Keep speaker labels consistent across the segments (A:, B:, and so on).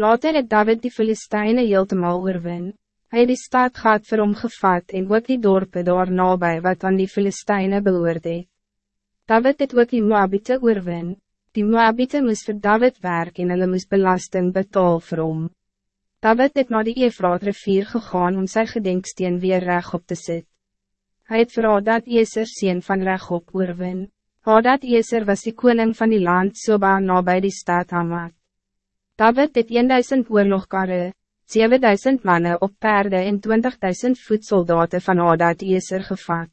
A: Later het David die Filisteine heeltemal oorwin. Hy het die stad gehad vir hom gevat en ook die dorpe daar nabij wat aan die Filisteine behoorde. David het ook die Moabite oorwin. Die Moabite moest voor David werk en hulle moest belasting betaal vir hom. David het naar die Efraat rivier gegaan om zijn gedenksteen weer reg op te zetten. Hij het vir Hadad Eeser sien van reg op oorwin. Hadad Eeser was die koning van die land Soba nabij die stad Hamad. David het 1000 oorlogkarre, 7000 mannen op paarden en 20.000 voetsoldaten van Hadad Eeser gevat.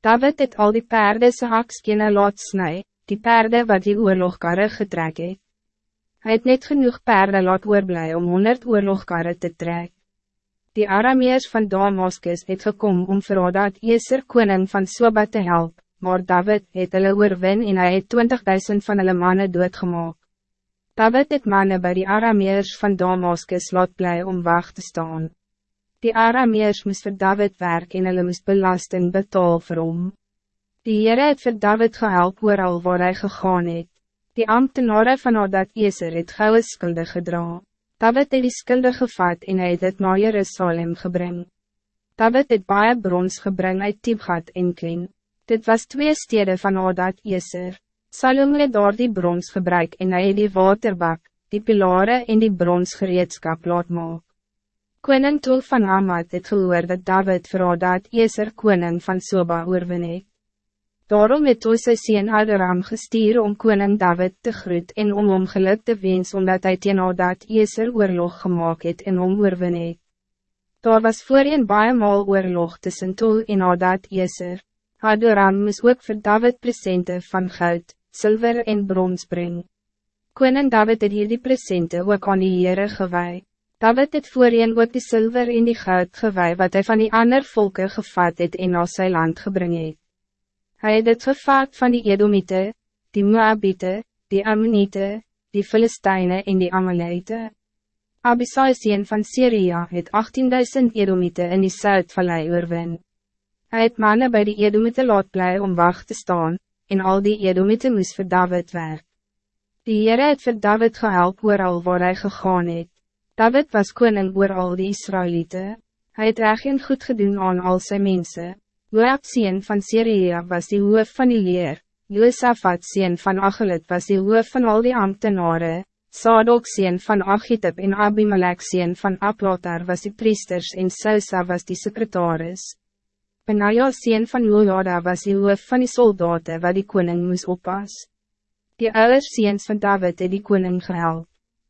A: David het al die paarden sy hakskene laat sny, die paarden wat die oorlogkarre getrek het. Hy het net genoeg paarden laat oorblij om 100 oorlogkarre te trek. Die Arameers van Damascus het gekom om vir Hadad Eeser koning van Soba te helpen, maar David het hulle oorwin en hy het 20.000 van hulle mannen doodgemaak. David het mannen bij die Arameers van Damascus laat blij om wacht te staan. Die Arameers moest voor David werk en hulle moest belasting betaal vir hom. Die Heere het vir David gehelp al waar hy gegaan het. Die ambtenare van Hadad Eser het gouwe skulde gedra. David het die skulde gevat en hy het het na Jerusalem gebring. David het baie brons gebring uit Tibgat en Klen. Dit was twee steden van Hadad Eser. Salom het daar die brons gebruik en hy het die waterbak, die pilare en die brons gereedskap laat maak. Koning Tol van Hamad het gehoor dat David vir Hadad Eser koning van Soba oorwin het. Daarom het Tol sy sien Adoram gestuur om koning David te groet en om hom geluk te wens omdat hy teen Hadad Eser oorlog gemaakt het en om oorwin het. Daar was voorheen baie maal oorlog tussen Tol en Hadad Eser. Adoram moes ook vir David presente van goud, zilver en brons breng. Koning David het hier die presente ook aan die Heere gewei. David het voorheen ook die zilver en die goud gewei wat hij van die ander volken gevat het en na sy land gebring het. Hy het het gevat van die Edomite, die Moabite, die Ammonite, die Filisteine en die Amalite. Abisai sien van Syria het 18.000 Edomite in die Zuidvallei oorwin. Hij het mannen bij die Edomite laat blij om wacht te staan, en al die Edomite moes vir David werk. Die Heere het vir David gehelp al waar hij gegaan het. David was koning oor al die Israëlieten. Hij het reg en goed gedoen aan al zijn mensen. Joab sien van Syria was die hoof van die leer. Josaphat sien van Achelit was die hoof van al die ambtenaren. Sadok sien van Achitub en Abimelech sien van Aplotar was die priesters en Sousa was die secretaris. Benaja sien van Jojada was die hoof van die soldaten wat die koning moest oppas. Die ouders ziens van David het die koning gehelp.